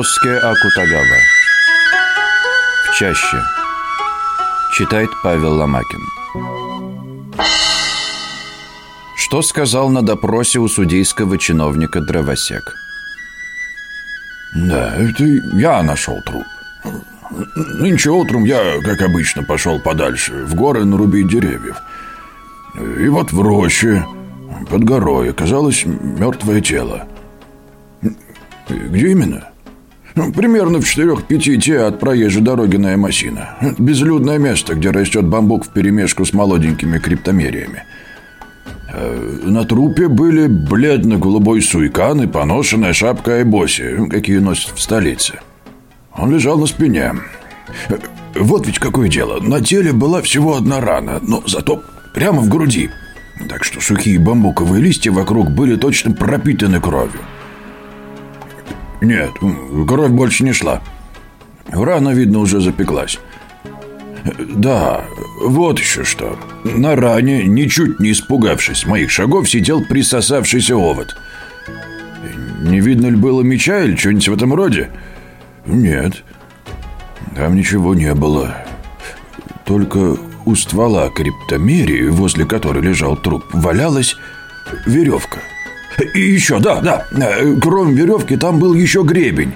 Ионоске Акутагава. В чаще. Читает Павел Ломакин. Что сказал на допросе у судейского чиновника дровосек? Да, это я нашел труп. Нынче утром я, как обычно, пошел подальше, в горы нарубить деревьев. И вот в роще, под горой, оказалось мертвое тело. Где именно? Ну, примерно в четырех-пяти те от проезжей дороги на Эмасина. Безлюдное место, где растет бамбук в перемешку с молоденькими криптомериями. Э, на трупе были бледно-голубой суйкан и поношенная шапка Айбоси, какие носят в столице. Он лежал на спине. Э, вот ведь какое дело. На теле была всего одна рана, но зато прямо в груди. Так что сухие бамбуковые листья вокруг были точно пропитаны кровью. Нет, кровь больше не шла. Рана, видно, уже запеклась. Да, вот еще что. На ране, ничуть не испугавшись моих шагов, сидел присосавшийся овод. Не видно ли было меча или что-нибудь в этом роде? Нет, там ничего не было. Только у ствола криптомерии, возле которой лежал труп, валялась веревка. И еще, да, да, кроме веревки там был еще гребень.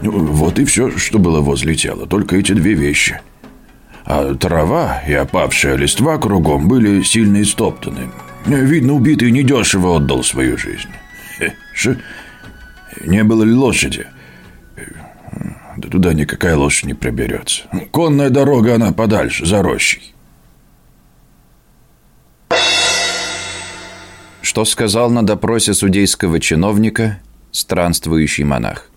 Вот и все, что было возле тела, только эти две вещи – а трава и опавшая листва кругом были сильно истоптаны. Видно, убитый недешево отдал свою жизнь. Ш... Не было ли лошади? Да туда никакая лошадь не проберется. Конная дорога, она подальше, за рощей. Что сказал на допросе судейского чиновника странствующий монах?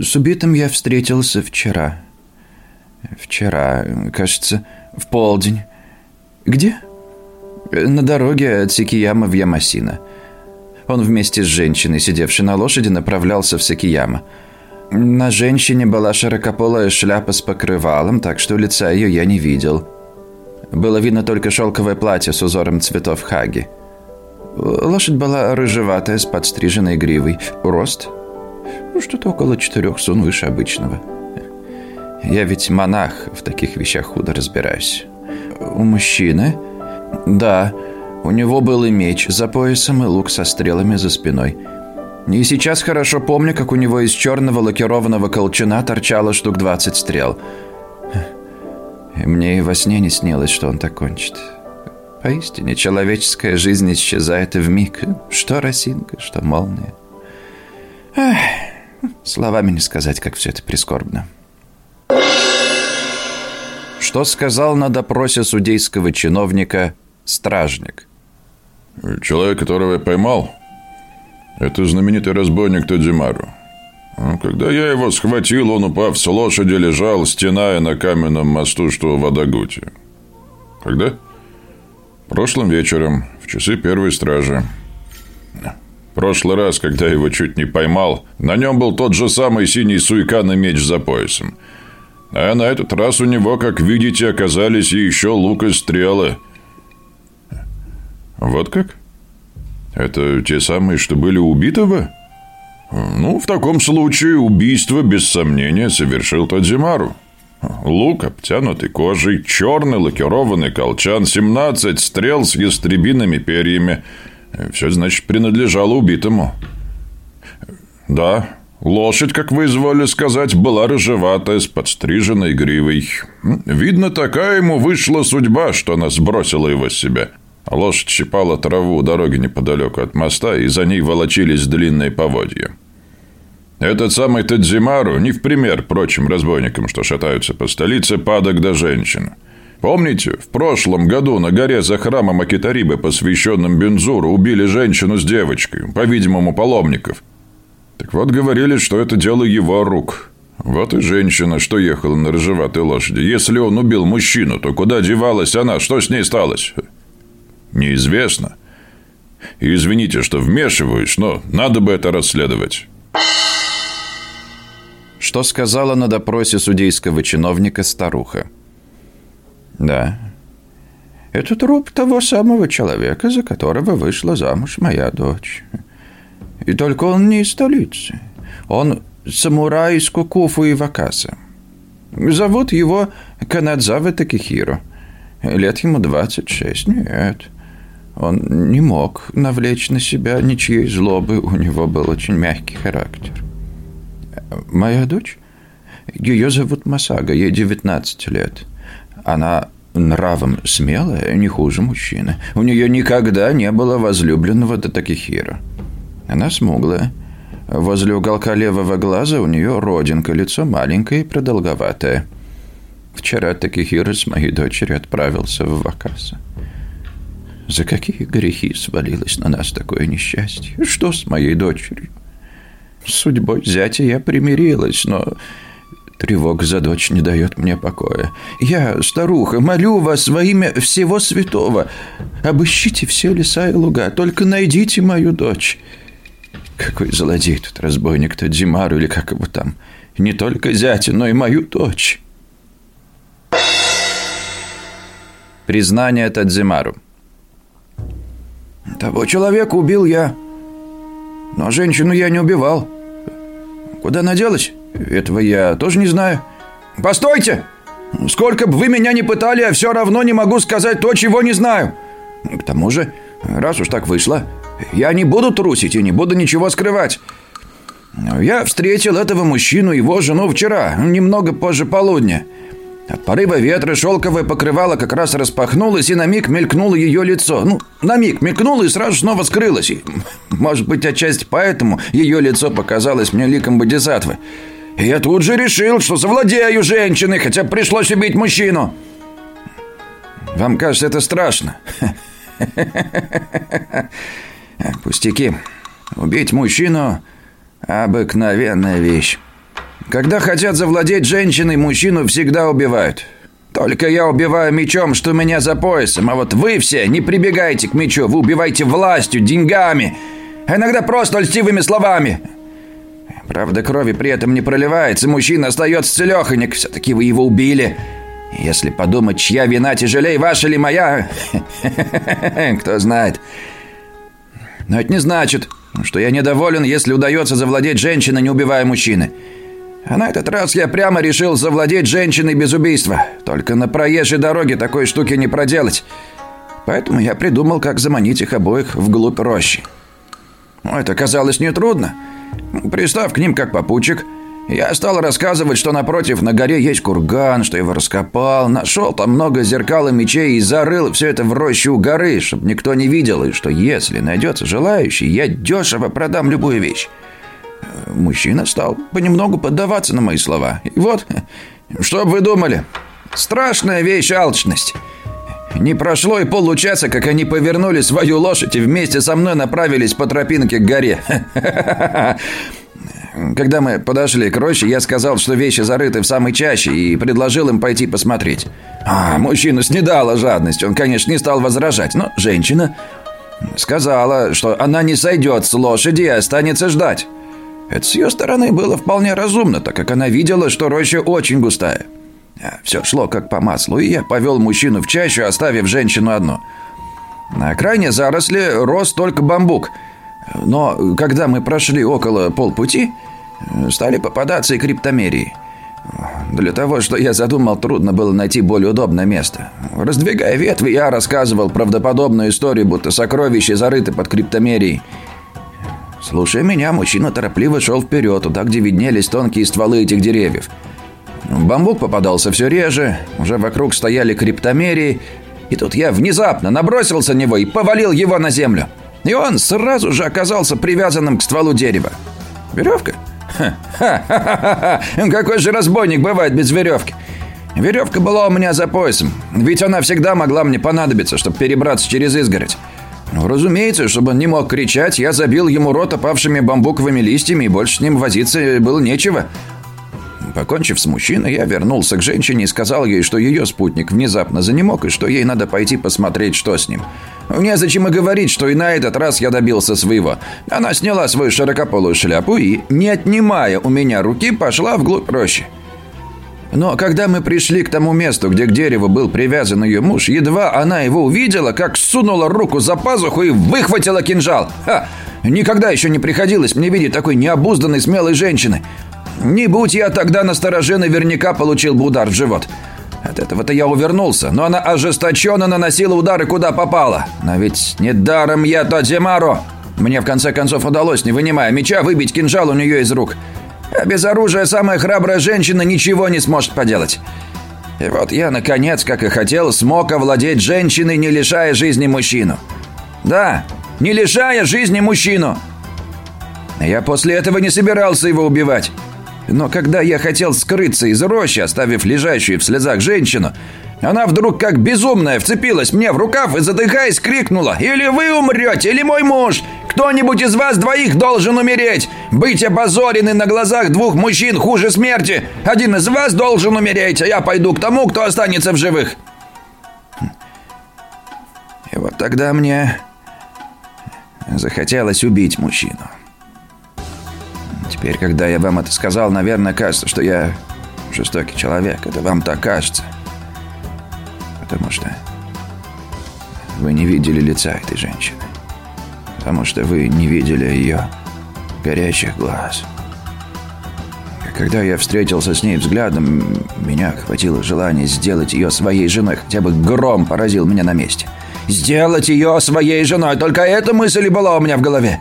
С убитым я встретился вчера. Вчера, кажется, в полдень. Где? На дороге от Сикияма в Ямасина. Он вместе с женщиной, сидевшей на лошади, направлялся в Сикияма. На женщине была широкополая шляпа с покрывалом, так что лица ее я не видел. Было видно только шелковое платье с узором цветов хаги. Лошадь была рыжеватая, с подстриженной гривой. Рост? Ну, что-то около четырех сун выше обычного. Я ведь монах, в таких вещах худо разбираюсь. У мужчины? Да, у него был и меч за поясом, и лук со стрелами за спиной. И сейчас хорошо помню, как у него из черного лакированного колчана торчало штук 20 стрел. И мне и во сне не снилось, что он так кончит. Поистине, человеческая жизнь исчезает в миг. Что росинка, что молния. Эх, словами не сказать, как все это прискорбно. Что сказал на допросе судейского чиновника стражник? Человек, которого я поймал, это знаменитый разбойник Тадзимару. Когда я его схватил, он, упав с лошади, лежал, стеная на каменном мосту, что в Адагуте. Когда? Прошлым вечером, в часы первой стражи. Прошлый раз, когда его чуть не поймал, на нем был тот же самый синий суйкан меч за поясом – а на этот раз у него, как видите, оказались еще лук и стрелы. Вот как? Это те самые, что были убитого? Ну, в таком случае убийство, без сомнения, совершил Тадзимару. Лук, обтянутый кожей, черный лакированный колчан, 17 стрел с ястребиными перьями. Все, значит, принадлежало убитому. Да, Лошадь, как вы изволили сказать, была рыжеватая, с подстриженной гривой. Видно, такая ему вышла судьба, что она сбросила его с себя. Лошадь щипала траву у дороги неподалеку от моста, и за ней волочились длинные поводья. Этот самый Тадзимару, не в пример прочим разбойникам, что шатаются по столице, падок до женщин. Помните, в прошлом году на горе за храмом Акитарибы, посвященным Бензуру, убили женщину с девочкой, по-видимому, паломников – так вот, говорили, что это дело его рук. Вот и женщина, что ехала на рыжеватой лошади. Если он убил мужчину, то куда девалась она? Что с ней сталось? Неизвестно. И извините, что вмешиваюсь, но надо бы это расследовать. Что сказала на допросе судейского чиновника старуха? Да. Это труп того самого человека, за которого вышла замуж моя дочь. И только он не из столицы. Он самурай из Кукуфу и Вакаса. Зовут его Канадзава Такихиро. Лет ему 26. Нет, он не мог навлечь на себя ничьей злобы. У него был очень мягкий характер. Моя дочь? Ее зовут Масага, ей 19 лет. Она нравом смелая, не хуже мужчины. У нее никогда не было возлюбленного до Такихира. Она смуглая. Возле уголка левого глаза у нее родинка, лицо маленькое и продолговатое. Вчера Такихира с моей дочерью отправился в Вакаса. За какие грехи свалилось на нас такое несчастье? Что с моей дочерью? Судьбой зятя я примирилась, но тревога за дочь не дает мне покоя. Я, старуха, молю вас во имя всего святого. Обыщите все леса и луга, только найдите мою дочь. Какой злодей тут разбойник-то Димару или как его там. Не только зятя, но и мою дочь. Признание Тадзимару. Того человека убил я. Но женщину я не убивал. Куда она делась? Этого я тоже не знаю. Постойте! Сколько бы вы меня не пытали, я все равно не могу сказать то, чего не знаю. К тому же, раз уж так вышло, я не буду трусить и не буду ничего скрывать. Я встретил этого мужчину и его жену вчера, немного позже полудня. От порыва ветра шелковое покрывало как раз распахнулось, и на миг мелькнуло ее лицо. Ну, на миг мелькнуло и сразу снова скрылось. И, может быть, отчасти поэтому ее лицо показалось мне ликом бодисатвы. И я тут же решил, что завладею женщиной, хотя пришлось убить мужчину. Вам кажется, это страшно? Пустяки. Убить мужчину – обыкновенная вещь. Когда хотят завладеть женщиной, мужчину всегда убивают. Только я убиваю мечом, что меня за поясом, а вот вы все не прибегайте к мечу, вы убиваете властью, деньгами, а иногда просто льстивыми словами. Правда, крови при этом не проливается, мужчина остается целеханик, все-таки вы его убили. Если подумать, чья вина тяжелее, ваша или моя, кто знает. Но это не значит, что я недоволен, если удается завладеть женщиной, не убивая мужчины. А на этот раз я прямо решил завладеть женщиной без убийства. Только на проезжей дороге такой штуки не проделать. Поэтому я придумал, как заманить их обоих вглубь рощи. Это казалось нетрудно. Пристав к ним как попутчик, я стал рассказывать, что напротив на горе есть курган, что его раскопал, нашел там много зеркал и мечей и зарыл все это в рощу горы, чтобы никто не видел, и что если найдется желающий, я дешево продам любую вещь. Мужчина стал понемногу поддаваться на мои слова. И вот, что бы вы думали? Страшная вещь алчность. Не прошло и получаса, как они повернули свою лошадь и вместе со мной направились по тропинке к горе. Когда мы подошли к роще, я сказал, что вещи зарыты в самой чаще и предложил им пойти посмотреть. А, мужчину снедала жадность. Он, конечно, не стал возражать, но женщина сказала, что она не сойдет с лошади и останется ждать. Это с ее стороны было вполне разумно, так как она видела, что роща очень густая. А, Все шло как по маслу, и я повел мужчину в чащу, оставив женщину одну. На окраине заросли рос только бамбук. Но когда мы прошли около полпути, стали попадаться и криптомерии. Для того, что я задумал, трудно было найти более удобное место. Раздвигая ветви, я рассказывал правдоподобную историю, будто сокровища зарыты под криптомерией. Слушая меня, мужчина торопливо шел вперед, туда, где виднелись тонкие стволы этих деревьев. Бамбук попадался все реже, уже вокруг стояли криптомерии, и тут я внезапно набросился на него и повалил его на землю. И он сразу же оказался привязанным к стволу дерева. Веревка? Ха-ха-ха-ха! Какой же разбойник бывает без веревки? Веревка была у меня за поясом, ведь она всегда могла мне понадобиться, чтобы перебраться через изгородь. Разумеется, чтобы он не мог кричать, я забил ему рот опавшими бамбуковыми листьями, и больше с ним возиться было нечего. Покончив с мужчиной, я вернулся к женщине и сказал ей, что ее спутник внезапно занемог, и что ей надо пойти посмотреть, что с ним. Незачем и говорить, что и на этот раз я добился своего. Она сняла свою широкополую шляпу и, не отнимая у меня руки, пошла вглубь рощи. Но когда мы пришли к тому месту, где к дереву был привязан ее муж, едва она его увидела, как сунула руку за пазуху и выхватила кинжал. Ха! Никогда еще не приходилось мне видеть такой необузданной смелой женщины. Не будь я тогда на стороже, наверняка получил бы удар в живот. От этого-то я увернулся, но она ожесточенно наносила удары куда попало. Но ведь недаром я Тодзимаро. Мне в конце концов удалось, не вынимая меча, выбить кинжал у нее из рук. А без оружия самая храбрая женщина ничего не сможет поделать. И вот я, наконец, как и хотел, смог овладеть женщиной, не лишая жизни мужчину. Да, не лишая жизни мужчину. Я после этого не собирался его убивать. Но когда я хотел скрыться из рощи, оставив лежащую в слезах женщину, она вдруг как безумная вцепилась мне в рукав и, задыхаясь, крикнула «Или вы умрете, или мой муж! Кто-нибудь из вас двоих должен умереть! Быть опозорены на глазах двух мужчин хуже смерти! Один из вас должен умереть, а я пойду к тому, кто останется в живых!» И вот тогда мне захотелось убить мужчину. Теперь, когда я вам это сказал, наверное, кажется, что я жестокий человек. Это вам так кажется потому что вы не видели лица этой женщины. Потому что вы не видели ее горящих глаз. Когда я встретился с ней взглядом, меня охватило желание сделать ее своей женой. Хотя бы гром поразил меня на месте. Сделать ее своей женой. Только эта мысль и была у меня в голове.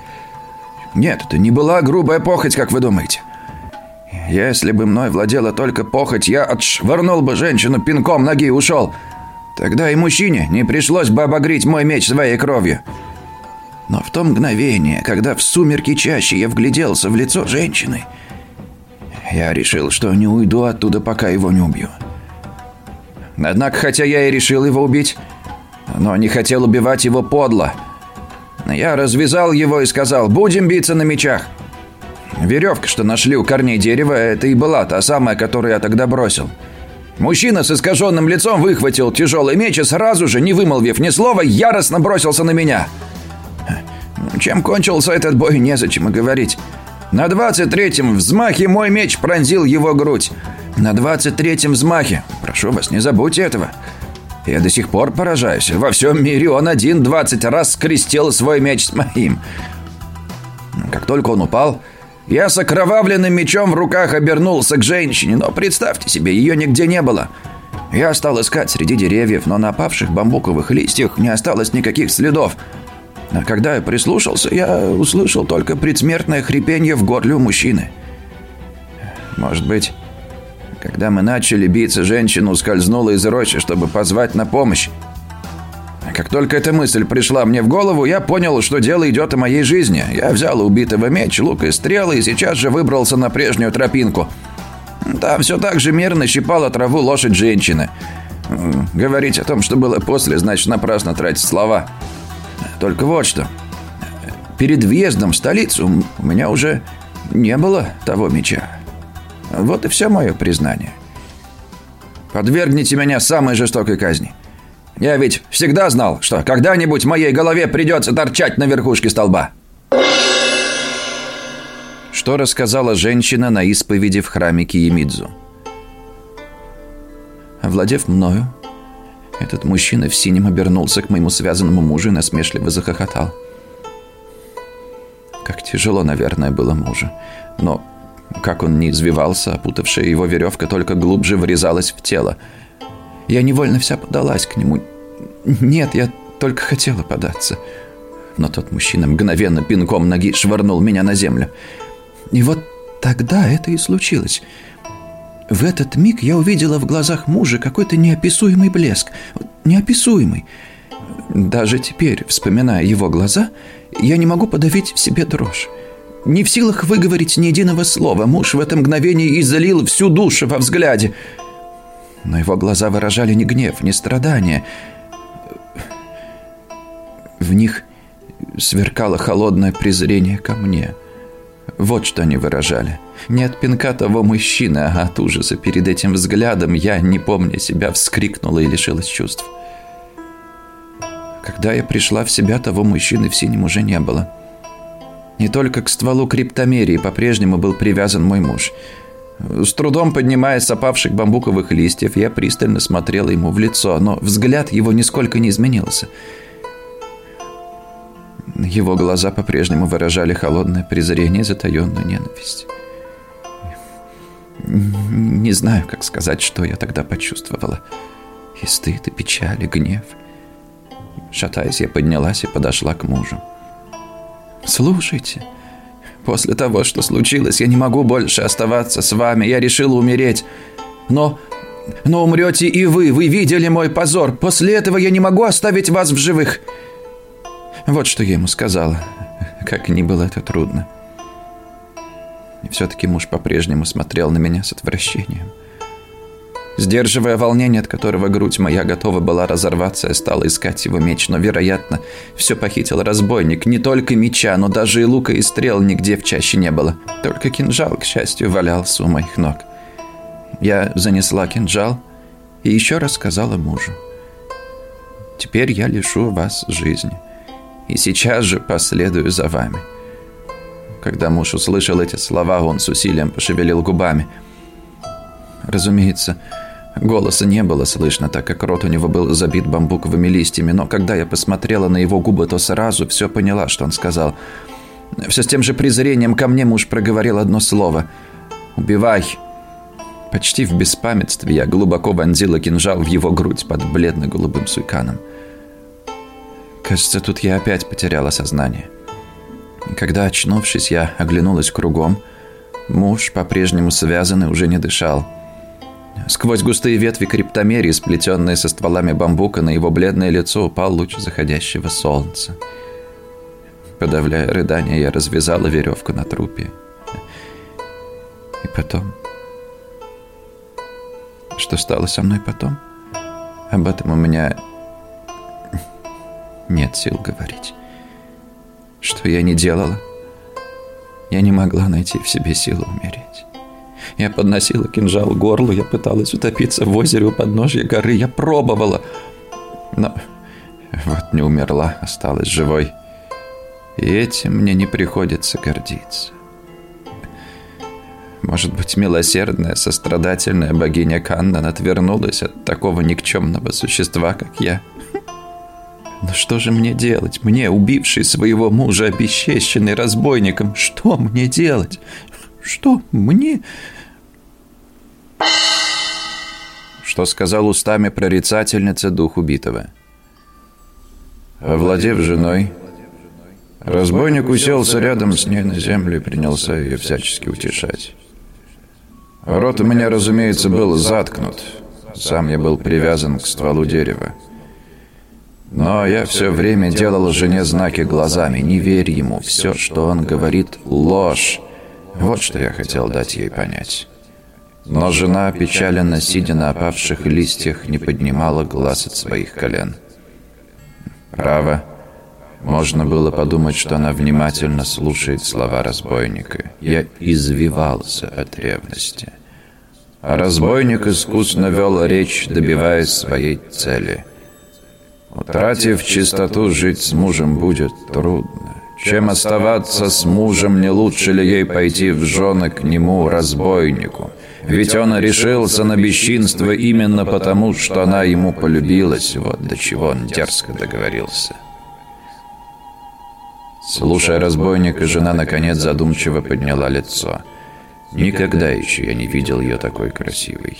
Нет, это не была грубая похоть, как вы думаете. Если бы мной владела только похоть, я отшвырнул бы женщину пинком ноги и ушел. Тогда и мужчине не пришлось бы обогреть мой меч своей кровью. Но в то мгновение, когда в сумерки чаще я вгляделся в лицо женщины, я решил, что не уйду оттуда, пока его не убью. Однако, хотя я и решил его убить, но не хотел убивать его подло. Я развязал его и сказал, будем биться на мечах. Веревка, что нашли у корней дерева, это и была та самая, которую я тогда бросил. Мужчина с искаженным лицом выхватил тяжелый меч и сразу же, не вымолвив ни слова, яростно бросился на меня. Чем кончился этот бой, незачем и говорить. На двадцать третьем взмахе мой меч пронзил его грудь. На двадцать третьем взмахе. Прошу вас, не забудьте этого. Я до сих пор поражаюсь. Во всем мире он один двадцать раз скрестил свой меч с моим. Как только он упал, я с окровавленным мечом в руках обернулся к женщине, но представьте себе, ее нигде не было. Я стал искать среди деревьев, но на опавших бамбуковых листьях не осталось никаких следов. А когда я прислушался, я услышал только предсмертное хрипение в горле у мужчины. Может быть, когда мы начали биться, женщина ускользнула из рощи, чтобы позвать на помощь. Как только эта мысль пришла мне в голову, я понял, что дело идет о моей жизни. Я взял убитого меч, лук и стрелы и сейчас же выбрался на прежнюю тропинку. Там все так же мерно щипала траву лошадь женщины. Говорить о том, что было после, значит напрасно тратить слова. Только вот что. Перед въездом в столицу у меня уже не было того меча. Вот и все мое признание. Подвергните меня самой жестокой казни. Я ведь всегда знал, что когда-нибудь моей голове придется торчать на верхушке столба. Что рассказала женщина на исповеди в храме Киемидзу? Овладев мною, этот мужчина в синем обернулся к моему связанному мужу и насмешливо захохотал. Как тяжело, наверное, было мужу. Но как он не извивался, опутавшая его веревка только глубже врезалась в тело – я невольно вся подалась к нему. Нет, я только хотела податься. Но тот мужчина мгновенно пинком ноги швырнул меня на землю. И вот тогда это и случилось. В этот миг я увидела в глазах мужа какой-то неописуемый блеск. Неописуемый. Даже теперь, вспоминая его глаза, я не могу подавить в себе дрожь. Не в силах выговорить ни единого слова, муж в это мгновение излил всю душу во взгляде – но его глаза выражали не гнев, не страдание. В них сверкало холодное презрение ко мне. Вот что они выражали. Не от пинка того мужчины, а от ужаса перед этим взглядом я, не помня себя, вскрикнула и лишилась чувств. Когда я пришла в себя, того мужчины в синем уже не было. Не только к стволу криптомерии по-прежнему был привязан мой муж – с трудом поднимаясь с опавших бамбуковых листьев, я пристально смотрела ему в лицо, но взгляд его нисколько не изменился. Его глаза по-прежнему выражали холодное презрение и затаенную ненависть. Не знаю, как сказать, что я тогда почувствовала. И стыд, и печаль, и гнев. Шатаясь, я поднялась и подошла к мужу. «Слушайте, после того, что случилось, я не могу больше оставаться с вами. Я решила умереть. Но... но умрете и вы. Вы видели мой позор. После этого я не могу оставить вас в живых». Вот что я ему сказала. Как ни было это трудно. И все-таки муж по-прежнему смотрел на меня с отвращением. Сдерживая волнение, от которого грудь моя готова была разорваться, я стала искать его меч, но, вероятно, все похитил разбойник. Не только меча, но даже и лука и стрел нигде в чаще не было. Только кинжал, к счастью, валялся у моих ног. Я занесла кинжал и еще раз сказала мужу. «Теперь я лишу вас жизни, и сейчас же последую за вами». Когда муж услышал эти слова, он с усилием пошевелил губами. Разумеется, голоса не было слышно, так как рот у него был забит бамбуковыми листьями, но когда я посмотрела на его губы, то сразу все поняла, что он сказал. Все с тем же презрением ко мне муж проговорил одно слово. «Убивай!» Почти в беспамятстве я глубоко вонзила кинжал в его грудь под бледно-голубым суйканом. Кажется, тут я опять потеряла сознание. Когда, очнувшись, я оглянулась кругом, муж, по-прежнему связанный, уже не дышал. Сквозь густые ветви криптомерии, сплетенные со стволами бамбука, на его бледное лицо упал луч заходящего солнца. Подавляя рыдание, я развязала веревку на трупе. И потом... Что стало со мной потом? Об этом у меня нет сил говорить. Что я не делала? Я не могла найти в себе силы умереть. Я подносила кинжал к горлу, я пыталась утопиться в озере у подножья горы, я пробовала. Но вот не умерла, осталась живой. И этим мне не приходится гордиться. Может быть, милосердная, сострадательная богиня Каннан отвернулась от такого никчемного существа, как я — но что же мне делать? Мне, убивший своего мужа, обесчещенный разбойником, что мне делать? Что мне... Что сказал устами прорицательницы дух убитого. Овладев женой, разбойник уселся рядом с ней на землю и принялся ее всячески утешать. Рот у меня, разумеется, был заткнут. Сам я был привязан к стволу дерева. Но я все время делал жене знаки глазами. Не верь ему. Все, что он говорит, ложь. Вот что я хотел дать ей понять. Но жена, печаленно сидя на опавших листьях, не поднимала глаз от своих колен. Право. Можно было подумать, что она внимательно слушает слова разбойника. Я извивался от ревности. А разбойник искусно вел речь, добиваясь своей цели — Утратив чистоту, жить с мужем будет трудно. Чем оставаться с мужем, не лучше ли ей пойти в жены к нему, разбойнику? Ведь он решился на бесчинство именно потому, что она ему полюбилась, вот до чего он дерзко договорился. Слушая разбойника, жена наконец задумчиво подняла лицо. Никогда еще я не видел ее такой красивой.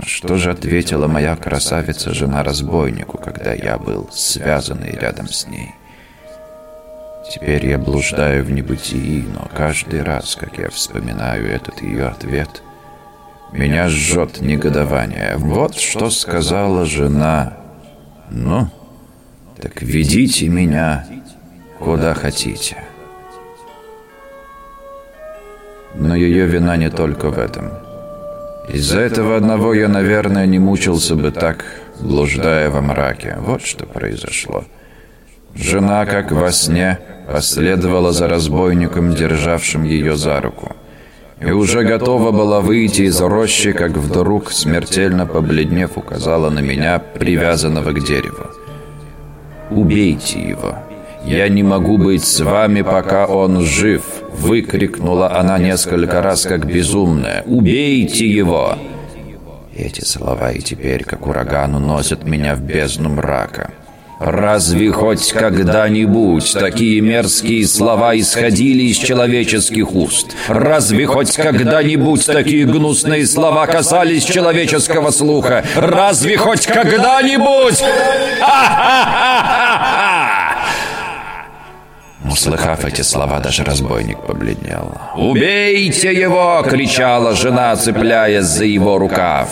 Что же ответила моя красавица жена разбойнику, когда я был связанный рядом с ней? Теперь я блуждаю в небытии, но каждый раз, как я вспоминаю этот ее ответ, меня жжет негодование. Вот что сказала жена. Ну, так ведите меня куда хотите. Но ее вина не только в этом. Из-за этого одного я, наверное, не мучился бы так, блуждая во мраке. Вот что произошло. Жена, как во сне, последовала за разбойником, державшим ее за руку. И уже готова была выйти из рощи, как вдруг, смертельно побледнев, указала на меня, привязанного к дереву. «Убейте его. Я не могу быть с вами, пока он жив», Выкрикнула она несколько раз, как безумная. «Убейте его!» Эти слова и теперь, как ураган, уносят меня в бездну мрака. Разве хоть когда-нибудь такие мерзкие слова исходили из человеческих уст? Разве хоть когда-нибудь такие гнусные слова касались человеческого слуха? Разве хоть когда-нибудь? Услыхав эти слова, даже разбойник побледнел. «Убейте его!» — кричала жена, цепляясь за его рукав.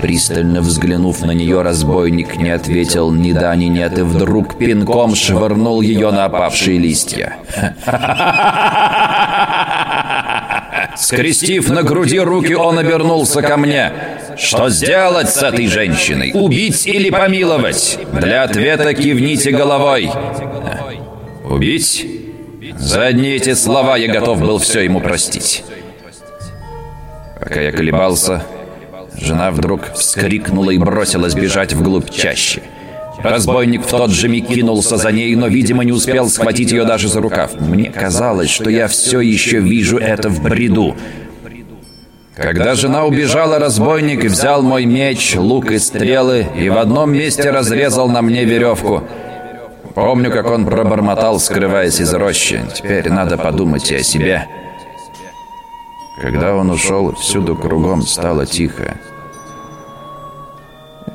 Пристально взглянув на нее, разбойник не ответил ни да, ни нет, и вдруг пинком швырнул ее на опавшие листья. Скрестив на груди руки, он обернулся ко мне. «Что сделать с этой женщиной? Убить или помиловать?» Для ответа кивните головой. «Убить?» За одни эти слова я готов был все ему простить. Пока я колебался, Жена вдруг вскрикнула и бросилась бежать вглубь чаще. Разбойник в тот же миг кинулся за ней, но, видимо, не успел схватить ее даже за рукав. Мне казалось, что я все еще вижу это в бреду. Когда жена убежала, разбойник взял мой меч, лук и стрелы и в одном месте разрезал на мне веревку. Помню, как он пробормотал, скрываясь из рощи. Теперь надо подумать и о себе. Когда он ушел, всюду кругом стало тихо.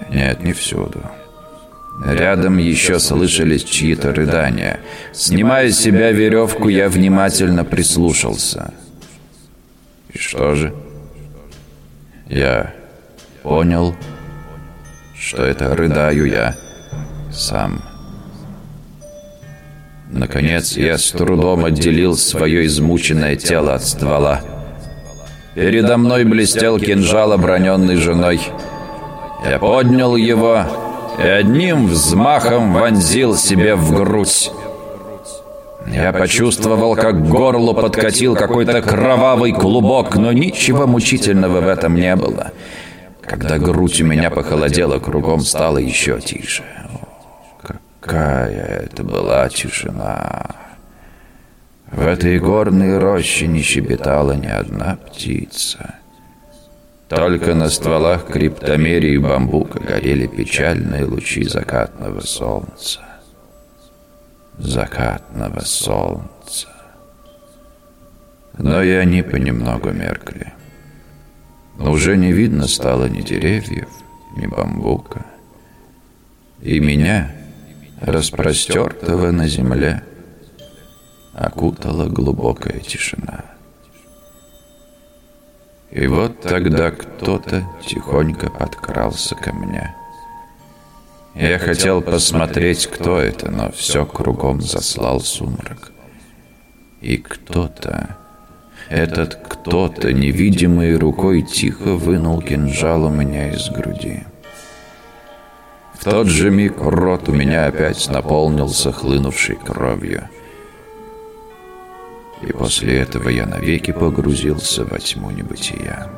Нет, не всюду. Рядом еще слышались чьи-то рыдания. Снимая с себя веревку, я внимательно прислушался. И что же? Я понял, что это рыдаю я сам. Наконец я с трудом отделил свое измученное тело от ствола. Передо мной блестел кинжал, оброненный женой. Я поднял его и одним взмахом вонзил себе в грудь. Я почувствовал, как к горлу подкатил какой-то кровавый клубок, но ничего мучительного в этом не было. Когда грудь у меня похолодела, кругом стало еще тише. Какая это была тишина! В этой горной роще не щебетала ни одна птица. Только на стволах криптомерии и бамбука горели печальные лучи закатного солнца. Закатного солнца. Но и они понемногу меркли. Уже не видно стало ни деревьев, ни бамбука. И меня, распростертого на земле, окутала глубокая тишина. И вот тогда кто-то тихонько подкрался ко мне. Я хотел посмотреть, кто это, но все кругом заслал сумрак. И кто-то, этот кто-то невидимой рукой тихо вынул кинжал у меня из груди. В тот же миг рот у меня опять наполнился хлынувшей кровью. И после этого я навеки погрузился во тьму небытия.